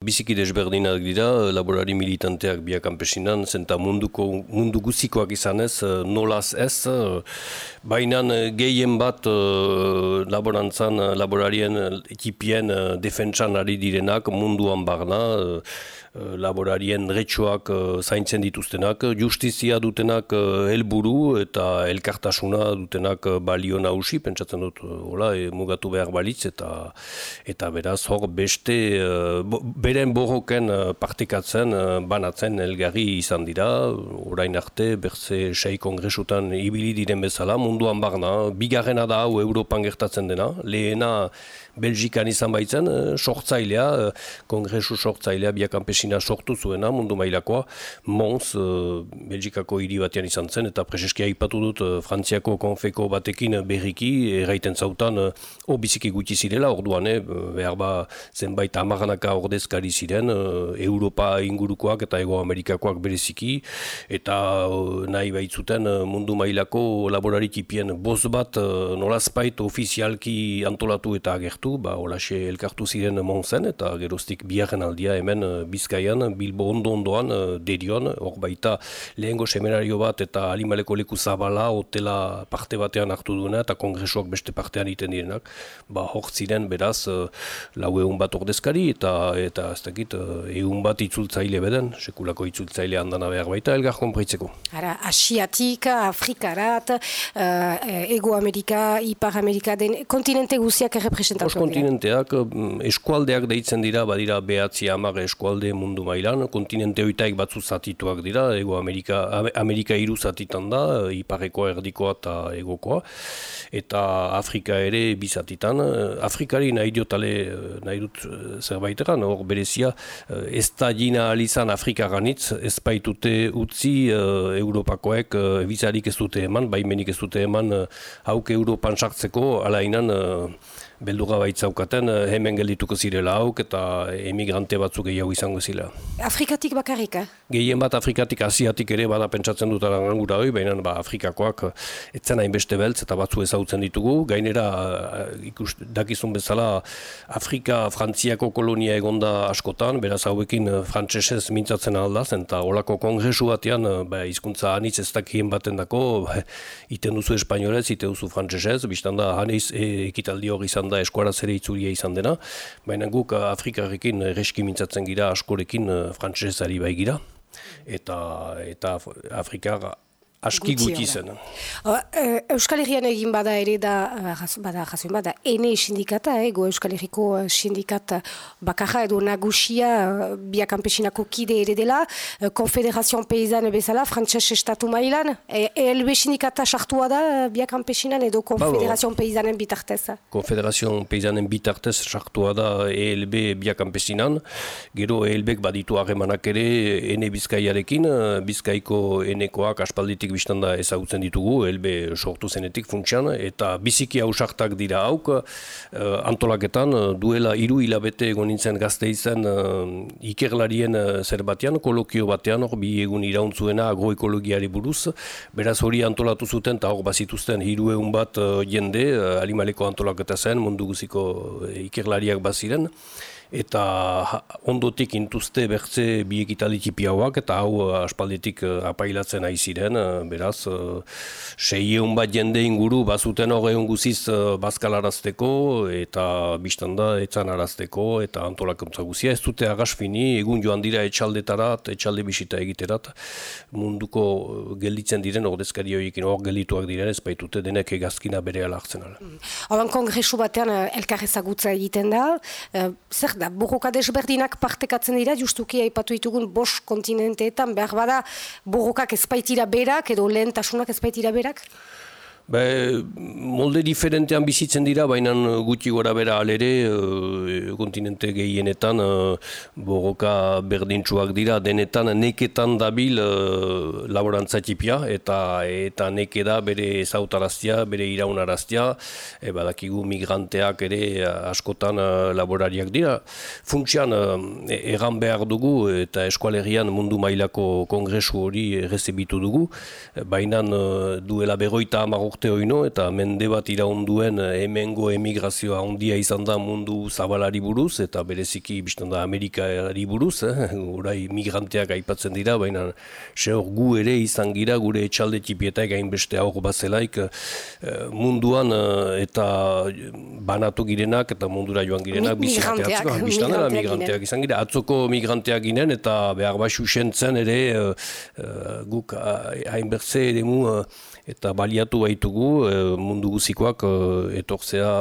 Biziki desberdinak dira, laborari militanteak biak kanpesinan, zenta munduko, mundu guzikoak izanez, nolaz ez, baina gehien bat laborantzan, laborarien ekipien defentsan ari direnak munduan barna, Eh, laborarien retxoak uh, zaintzen dituztenak, justizia dutenak helburu eta elkartasuna dutenak balio nausi, pentsatzen dut, hola, mugatu behar balitz, eta eta beraz, hor, beste, uh, beren borroken partekatzen, banatzen elgarri izan dira, orain arte, berze sei kongresutan ibili diren bezala, munduan barna, bigarrena da hau Europan gertatzen dena, lehena Belgikan izan baitzen, sortzailea, kongresu sortzailea, biakanpesi China sortu zuena mundu mailakoa, Mons, uh, Belgikako hiri batean izan zen, eta preseskia ipatu dut uh, Frantziako konfeko batekin berriki, erraiten zautan, uh, biziki gutxi zirela, orduan, eh, behar ba, zenbait amaranaka ordezkari ziren, uh, Europa ingurukoak eta Ego Amerikakoak bereziki, eta uh, nahi baitzuten uh, mundu mailako laborarikipien boz bat uh, nolazpait ofizialki antolatu eta agertu, ba, olaxe elkartu ziren Monsen, eta geroztik biaren aldia hemen uh, Bizkaian, Bilbo ondo ondoan, uh, derion, hor baita lehengo seminario bat eta alimaleko leku zabala, hotela parte batean hartu duena eta kongresuak beste partean iten direnak, ba hor ziren beraz uh, lau egun bat ordezkari eta eta ez dakit uh, egun bat itzultzaile beden, sekulako itzultzaile handana behar baita elgar konpreitzeko. Ara, Asiatik, Afrikarat, uh, Ego Amerika, Ipar Amerika, den kontinente guziak errepresentatu dira? kontinenteak, eskualdeak deitzen dira, badira behatzi amare eskualde mundu mailan, kontinente hoitaik batzu zatituak dira, ego Amerika, Amerika iru zatitan da, iparekoa, erdikoa eta egokoa, eta Afrika ere bizatitan. Afrikari nahi diotale, nahi dut zerbait eran, hor berezia, ez da gina alizan Afrika ganitz, ez baitute utzi uh, Europakoek bizarik ez dute eman, baimenik ez dute eman, hauk Europan sartzeko, alainan, belduga baitzaukaten eh, hemen geldituko zirela hauk eta emigrante batzuk gehiago izango zila. Afrikatik bakarrik, eh? Gehien bat Afrikatik, Asiatik ere bada pentsatzen dut arangura hori, baina ba, Afrikakoak etzen hain beste beltz eta batzu ezautzen ditugu. Gainera, eh, ikus, dakizun bezala, Afrika Frantziako kolonia egonda askotan, beraz hauekin eh, frantsesez mintzatzen aldaz, eta olako kongresu batean, ba, izkuntza anitz ez dakien baten dako, iten duzu espainolez, iten duzu frantsesez, biztan da, haneiz e, ekitaldi hori izan da eskuara zere itzulia izan dena, baina guk eh, Afrikarekin reski mintzatzen gira askorekin uh, frantsesari bai gira, eta, eta Afrikar aski guti zen. E, Euskal Herrian egin bada ere da, bada jasoin bada, ene sindikata, ego Euskal Herriko e, sindikata bakarra edo nagusia e, biakampesinako kide ere dela, Konfederazion Peizan bezala, frantxas estatu mailan, ELB sindikata sartua da biakampesinan edo Konfederazion Peizanen bitartez? Konfederazion Peizanen bitartez sartua da ELB biakampesinan, gero ELBek baditu harremanak ere ene bizkaiarekin, bizkaiko enekoak aspalditik biztan biztanda ezagutzen ditugu, helbe sortu zenetik funtsian, eta biziki hausartak dira hauk, uh, antolaketan duela hiru hilabete egon nintzen gazte izan uh, ikerlarien zer batean, kolokio batean, hor bi egun irauntzuena agroekologiari buruz, beraz hori antolatu zuten, eta hor bazituzten hiru egun bat jende, alimaleko antolaketa zen, mundu guziko ikerlariak baziren, eta ondotik intuzte bertze bi ekitalitzipi hauak, eta hau uh, aspalditik uh, apailatzen ari ziren, uh, beraz, sei egun bat jende inguru, bazuten hori egun guziz bazkalarazteko, eta biztanda etzan arazteko, eta antolakuntza guzia, ez dute agasfini, egun joan dira etxaldetarat, etxalde bisita egiterat, munduko gelditzen diren, ordezkari horiekin hor geldituak diren, ez baitute denek egazkina bere alartzen ala. Mm. kongresu batean elkarrezagutza egiten da, zer da, borroka desberdinak partekatzen dira, justuki aipatu ditugun bos kontinenteetan, behar bada borrokak ezpaitira berak edo lehentasunak ezpaitira berak? Be, molde diferentean bizitzen dira, baina gutxi gora bera alere, e, kontinente gehienetan, e, borroka berdintsuak dira, denetan neketan dabil e, laborantzatipia, eta eta neke da bere zautaraztia, bere iraunaraztia, e, badakigu migranteak ere askotan laborariak dira. Funtsian, e, egan behar dugu, eta eskualerian mundu mailako kongresu hori rezebitu dugu, baina duela begoita amarrok urte oino eta mende bat iraunduen hemengo emigrazioa handia izan da mundu zabalari buruz eta bereziki biztan da Amerikari buruz, eh? orai migranteak aipatzen dira, baina sehor gu ere izan gira gure etxalde txipietak beste aur bazelaik eh, munduan eh, eta banatu girenak eta mundura joan girenak migranteak, migranteak, migranteak izan gira, atzoko migranteak ginen eta behar baixu sentzen ere uh, guk hainbertze ere mu eta baliatu baitugu e, mundu guzikoak e, etortzea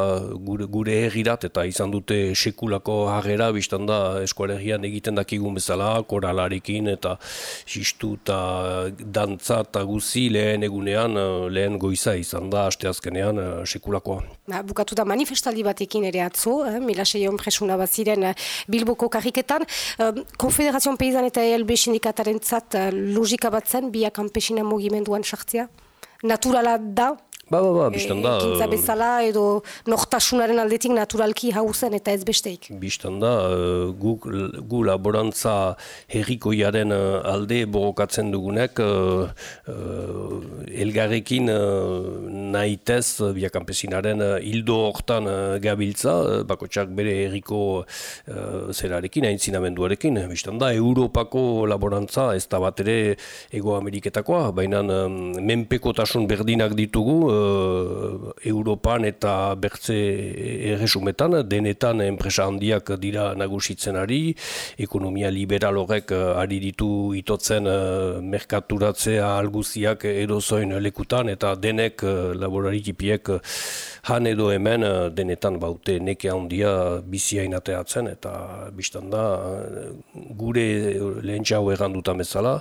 gure, gure herrirat eta izan dute sekulako harrera biztan da eskualegian egiten dakigun bezala, koralarekin eta xistu eta dantza eta guzi lehen egunean e, lehen goiza izan da asteazkenean sekulakoa. Ba, bukatu da manifestaldi batekin ere atzo, eh, mila seion presuna bat ziren Bilboko karriketan. Eh, Konfederazion Peizan eta ELB sindikataren zat logika bat zen, biak kanpesina mugimenduan sartzea? Naturala da Ba, ba, ba, biztan da. Ekintza eh, bezala edo nortasunaren aldetik naturalki hauzen eta ez besteik. Biztan da, eh, gu, gu laborantza herrikoiaren eh, alde borokatzen dugunek elgarrekin nahitez biakampesinaren hildo hortan gabiltza, bakotsak bere herriko zerarekin, aintzinamenduarekin. Biztan da, Europako laborantza ez da bat ere Ego Ameriketakoa, baina menpekotasun berdinak ditugu, Europan eta bertze erresumetan, denetan enpresa handiak dira nagusitzen ari, ekonomia liberal horrek uh, ari ditu itotzen uh, merkaturatzea alguziak edozoin lekutan, eta denek laborarikipiek han edo hemen denetan baute neke handia biziain ateatzen, eta biztan da gure lehentxau erranduta bezala,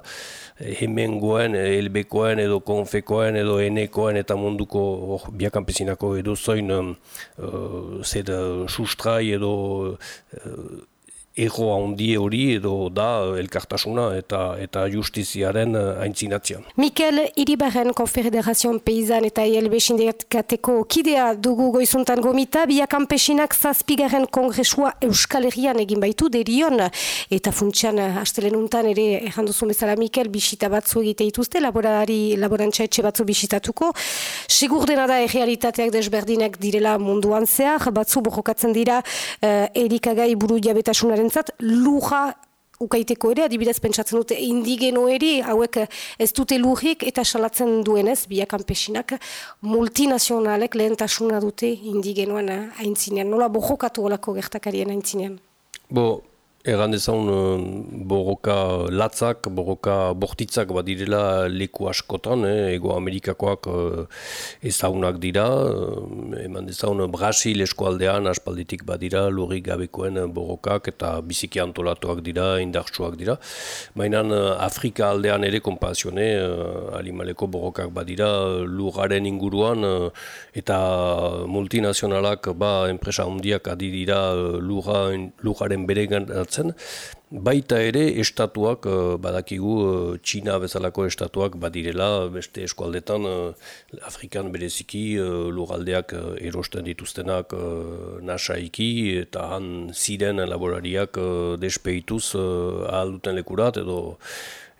hemen goen, elbekoen edo konfekoen edo enekoen eta munduko oh, biakampezinako edo zoin uh, zer sustrai edo uh, ego handi hori edo da elkartasuna eta eta justiziaren eh, aintzinatzea. Mikel Iribarren Konfederazion Peizan eta ILB sindikateko kidea dugu goizuntan gomita, biakan pesinak zazpigaren kongresua Euskal Herrian egin baitu derion eta funtsian hastelenuntan ere erranduzu bezala Mikel bisita batzu egite ituzte, laborari, laborantza etxe batzu bisitatuko. Sigur dena da errealitateak desberdinak direla munduan zehar, batzu bojokatzen dira uh, erikagai buru jabetasunaren entzat, luja ukaiteko ere, adibidez pentsatzen dute indigeno ere, hauek ez dute lujik eta salatzen duenez, biakan pesinak, multinazionalek lehentasuna dute indigenoan haintzinean. Nola bojokatu olako gertakarien haintzinean? Bo, Egan dezaun uh, borroka latzak, borroka bortitzak badirela leku askotan, eh, ego Amerikakoak uh, ezaunak dira, uh, eman dezaun Brasil eskualdean aspalditik badira lurrik gabekoen borrokak eta biziki antolatuak dira, indartsuak dira. Baina Afrika aldean ere kompazione, alimaleko borrokak badira lurraren inguruan eta multinazionalak ba enpresa handiak adi dira lurraren bere gertatzen, baita ere estatuak uh, badakigu uh, Txina bezalako estatuak badirela beste eskualdetan uh, Afrikan bereziki luraldeak uh, erosten dituztenak nasaiki eta han ziren laborariak despeituz uh, ahal duten lekurat edo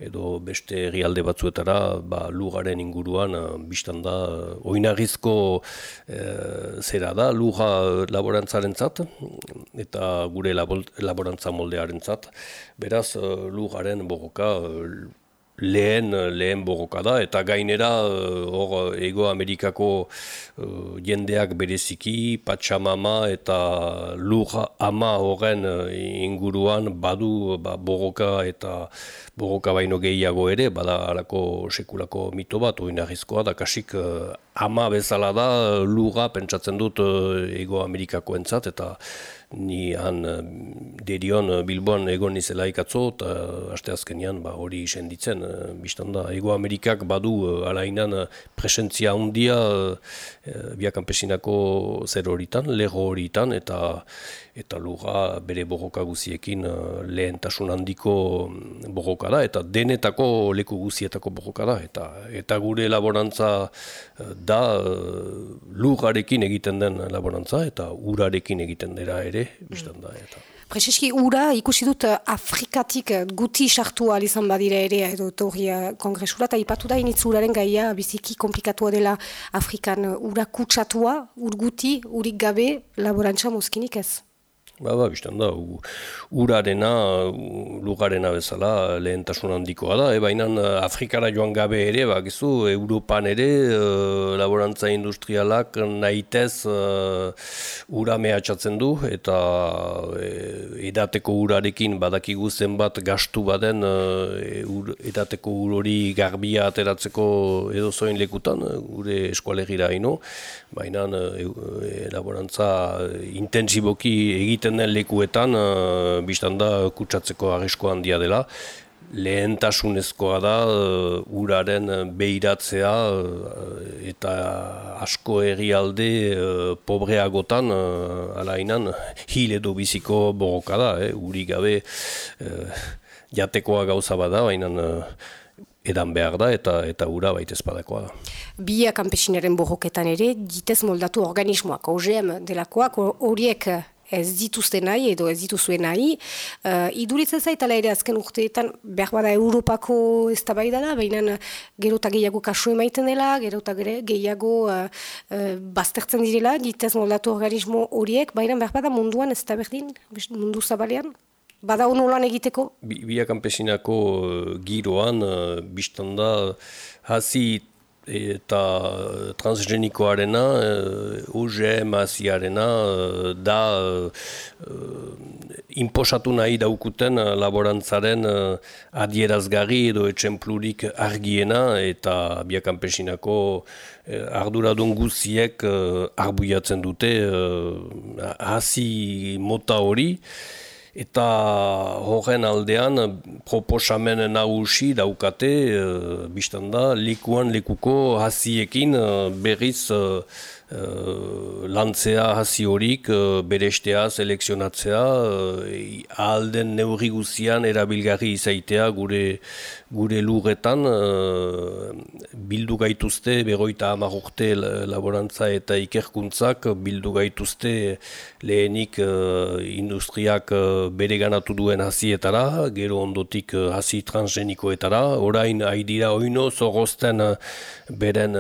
edo beste herrialde batzuetara ba, lugaren inguruan uh, biztan da uh, oinarrizko uh, zera da luga laborantzaren zat eta gure laborantza moldearen zat beraz lugaren borroka lehen lehen borroka da eta gainera eh, hor ego amerikako uh, jendeak bereziki patxamama eta lur ama horren eh, inguruan badu ba, borroka eta borroka baino gehiago ere bada alako sekulako mito bat oinarrizkoa da kasik ama bezala da lurra pentsatzen dut ego amerikako entzat eta ni han eh, derion eh, Bilboan egon nizela ikatzo eta aste azkenian ba, hori senditzen uh, biztan da. Ego Amerikak badu alainan presentzia handia biakanpesinako zer horitan, lego horitan eta eta lurra bere borroka guziekin uh, lehentasun handiko mm, borroka da eta denetako leku guzietako borroka da eta, eta gure laborantza da uh, lurrarekin egiten den laborantza eta urarekin egiten dira ere biztan da. Eta. Prezeski, ura ikusi dut Afrikatik guti sartu izan badira ere edo torri kongresura, eta ipatu da initz gaia biziki komplikatua dela Afrikan ura kutsatua, ur guti, urik gabe, laborantza mozkinik ez. Ba, ba, biztan da, urarena, lugarena bezala lehentasun handikoa da, e, baina Afrikara joan gabe ere, ba, gizu, Europan ere, e, laborantza industrialak nahitez e, ura mehatxatzen du, eta e, edateko urarekin badakigu zenbat gastu baden e, ur, edateko ur hori garbia ateratzeko edo zoin lekutan, gure eskualegira haino, baina e, laborantza intensiboki egiten egiten den lekuetan, uh, biztan da, kutsatzeko arresko handia dela, lehentasunezkoa da uh, uraren behiratzea uh, eta asko herrialde uh, pobreagotan uh, alainan hil edo biziko borroka da, eh, uri gabe uh, jatekoa gauza bada, baina uh, edan behar da eta eta ura baita espadakoa da. Bia kanpesinaren borroketan ere, ditez moldatu organismoak, OGM delakoak, horiek ez dituzte nahi edo ez dituzue nahi. Uh, iduritzen zaitala ere azken urteetan behar bada Europako ez da bai dela, baina gero eta gehiago kasu emaiten dela, gero eta gehiago uh, uh, baztertzen direla, ditez moldatu organismo horiek, baina behar bada munduan ez da berdin, mundu zabalean. Bada honu lan egiteko? Bi, Bia kanpesinako giroan, uh, biztan da, hazi eta transgenikoarena, uh, OGM aziarena, uh, da uh, imposatu nahi daukuten laborantzaren adierazgarri edo etxemplurik argiena eta biakanpesinako uh, arduradun guziek uh, arbuiatzen dute uh, hasi mota hori, Eta horren aldean proposamen nagusi daukate, e, biztan da, likuan likuko hasiekin e, berriz e, lantzea hasi horik, berestea, selekzionatzea, alden neurri guzian erabilgarri izaitea gure, gure lurretan, uh, bildu gaituzte, beroita amarrurte laborantza eta ikerkuntzak, bildu gaituzte lehenik industriak bere ganatu duen hasietara, gero ondotik hasi transgenikoetara, orain haidira oino zorrozten uh, beren,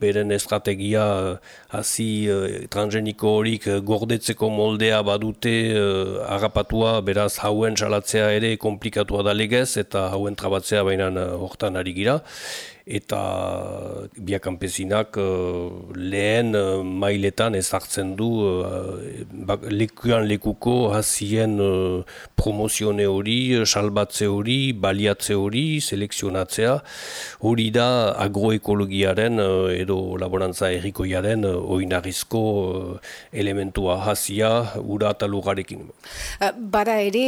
beren estrategia uh, hasi uh, transgeniko horik uh, gordetzeko moldea badute uh, agapatua, beraz hauen salatzea ere komplikatua da legez eta hauen trabatzea baina hortan ari gira. Eta biakanpezinak uh, lehen mailetan ezartzen du uh, lekuan lekuko hasien uh, promozione hori, salbatze hori, baliatze hori, selekzionatzea, hori da agroekologiaren edo laborantza errikoiaren oinarrizko uh, elementua hasia ura eta lugarekin. Bara ere,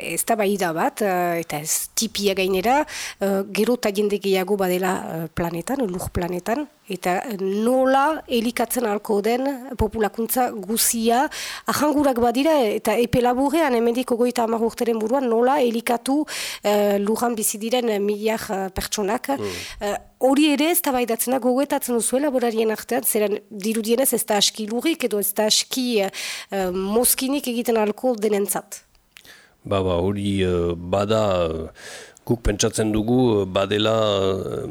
ez da bai da bat, eta ez tipia gainera, gero eta jende gehiago bade dela eh, planetan, lur planetan, eta nola elikatzen alko den populakuntza guzia, ahangurak badira, eta epe laburrean, emendiko goita amagurteren buruan, nola elikatu uh, lujan bizidiren miliak pertsonak. Mm. Hori ere ez tabaidatzen da gogoetatzen duzu elaborarien artean, zeren dirudienez ez da aski lurik edo ez da aski uh, moskinik egiten alko denentzat. Ba, ba, hori bada Guk pentsatzen dugu badela eh,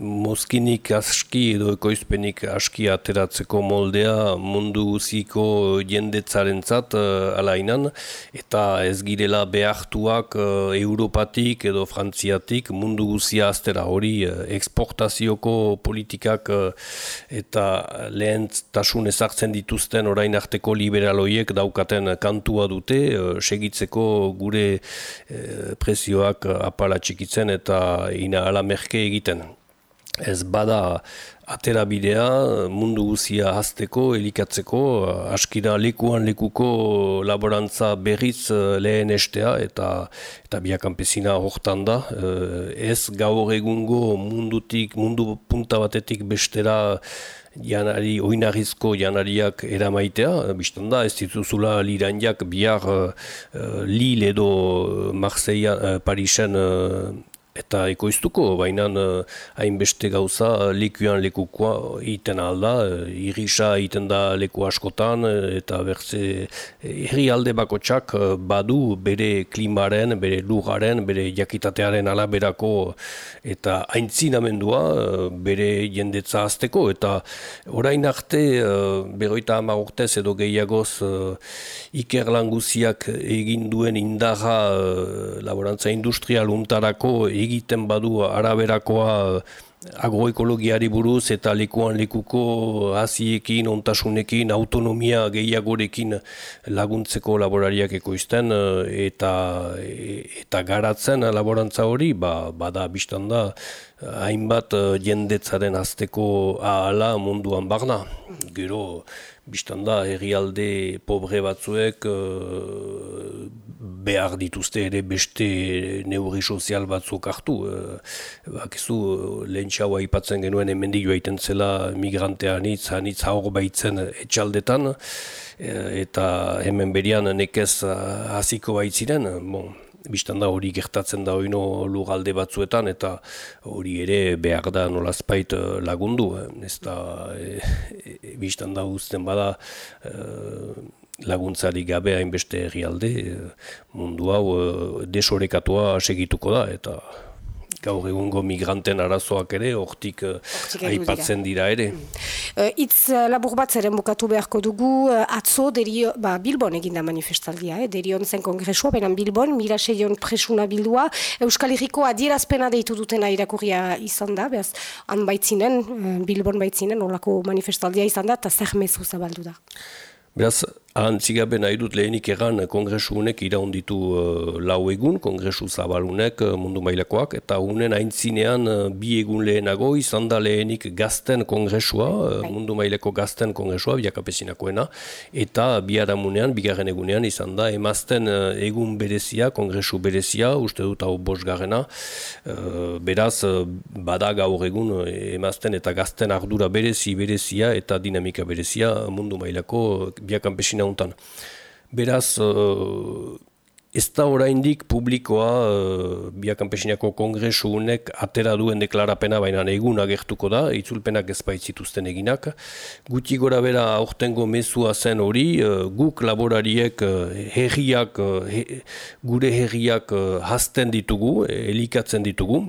mozkinik aski edo ekoizpenik aski ateratzeko moldea mundu guziko jendetzaren zat uh, alainan eta ez girela behartuak Europatik edo Frantziatik mundu guzia aztera hori eksportazioko politikak eta lehen tasun ezartzen dituzten orain arteko liberaloiek daukaten kantua dute segitzeko gure presioak apala txikitzen eta ina ala merke egiten. Ez bada atera bidea mundu guzia hasteko, elikatzeko, askira lekuan lekuko laborantza berriz eh, lehen estea eta eta biakampezina hortan da. Eh, ez gaur egungo mundutik, mundu punta batetik bestera janari, oinarrizko janariak eramaitea, biztan da, ez dituzula liranjak bihar uh, Lille edo Marseilla, uh, Parisen eta ekoiztuko, baina uh, hainbeste gauza lekuan lekukoa iten alda, uh, irisa iten da leku askotan, eta bertze herri alde bakotsak uh, badu bere klimaren, bere lugaren, bere jakitatearen alaberako eta aintzinamendua uh, bere jendetza azteko, eta orain arte, uh, beroita ama urtez edo gehiagoz iker languziak egin duen indarra laborantza industrial untarako egiten badu araberakoa agroekologiari buruz eta lekuan lekuko haziekin, ontasunekin, autonomia gehiagorekin laguntzeko laborariak ekoizten eta eta garatzen laborantza hori, ba, bada biztan da, hainbat jendetzaren azteko ahala munduan barna. Gero, biztan da, herrialde pobre batzuek behar dituzte ere beste neurri sozial batzuk hartu. E, bakizu, lehen txaua ipatzen genuen hemendik joaiten zela migrantean hitz, anitz haur baitzen etxaldetan, eta hemen berian nekez hasiko baitziren, bon, Bistan da hori gertatzen da oino lugalde batzuetan eta hori ere behar da nolazpait lagundu. Ez da, e, e, bistan da uzten bada laguntzari gabe hainbeste herrialde mundu hau eh, desorekatua segituko da eta gaur egungo migranten arazoak ere hortik uh, aipatzen dira ere. Uh, itz labur bat zeren bukatu beharko dugu atzo derio, ba, Bilbon eginda manifestaldia, eh? derion zen kongresua, benan Bilbon, mira seion presuna bildua, Euskal Herriko adierazpena deitu dutena irakurria izan da, behaz, han baitzinen, Bilbon baitzinen, olako manifestaldia izan da, eta zer mezu zabaldu da. Beraz, Antzigabe nahi dut lehenik egan kongresu honek iraunditu uh, lau egun, kongresu zabalunek uh, mundu mailakoak, eta unen aintzinean uh, bi egun lehenago izan da lehenik gazten kongresua, uh, bai. mundu maileko gazten kongresua, biakapesinakoena, eta biharamunean, bigarren egunean izan da emazten uh, egun berezia, kongresu berezia, uste dut hau bosgarrena, uh, beraz, uh, bada gaur egun uh, emazten eta gazten ardura berezi berezia eta dinamika berezia mundu mailako biakampesina untan. Beraz, uh, ez da oraindik publikoa uh, biakanpesinako kongresu unek atera duen deklarapena baina egun agertuko da, itzulpenak ezpaitzituzten eginak. Guti gora bera aurtengo mezua zen hori, uh, guk laborariek uh, herriak, uh, gure herriak uh, hasten ditugu, elikatzen ditugu,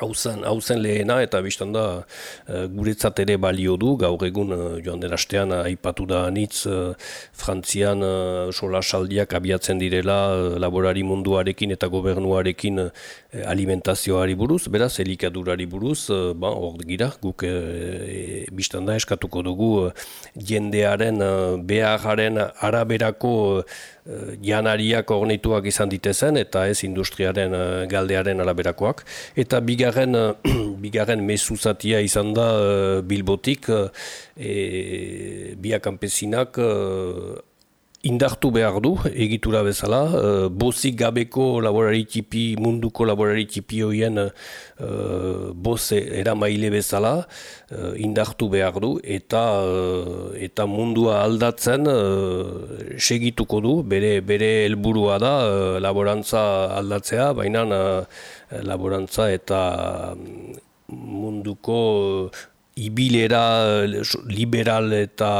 hau zen lehena eta biztan da uh, guretzat ere balio du, gaur egun uh, joan den astean aipatu da anitz uh, Frantzian uh, sola saldiak abiatzen direla uh, laborari munduarekin eta gobernuarekin alimentazioari buruz, beraz, elikadurari buruz, uh, ba, hor gira, guk e, biztan da eskatuko dugu jendearen behararen araberako janariak ornituak izan ditezen eta ez industriaren galdearen araberakoak. Eta bigarren, bigarren mesuzatia izan da Bilbotik, e, biakampezinak uh, indartu behar du, egitura bezala, uh, bozik gabeko laborari tipi, munduko laborari tipi hoien uh, boze eramaile bezala, uh, indartu behar du, eta, uh, eta mundua aldatzen uh, segituko du, bere, bere helburua da uh, laborantza aldatzea, baina laborantza eta munduko ibilera liberal eta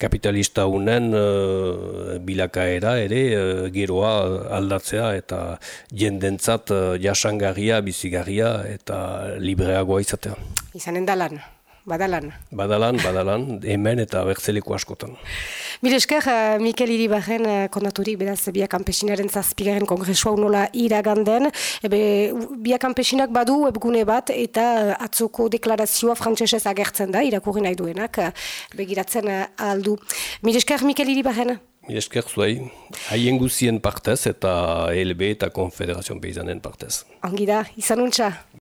kapitalista unen uh, bilakaera ere uh, geroa aldatzea eta jendentzat jasangarria, bizigarria eta libreagoa izatea. Izanen da lan, badalan. Badalan, badalan, hemen eta bertzeleko askotan. Mire esker, uh, Mikel Iribarren uh, kondaturik, beraz, biak anpesinaren zazpigaren kongresua unola iraganden. Ebe, biak anpesinak badu webgune bat eta uh, atzoko deklarazioa frantzesez agertzen da, irakurri nahi duenak, begiratzen aldu. Mire esker, Mikel Iribarren? Mire esker, zuai, haien guzien partez eta LB eta Konfederazioan Peizanen partez. Angida, izan untxa?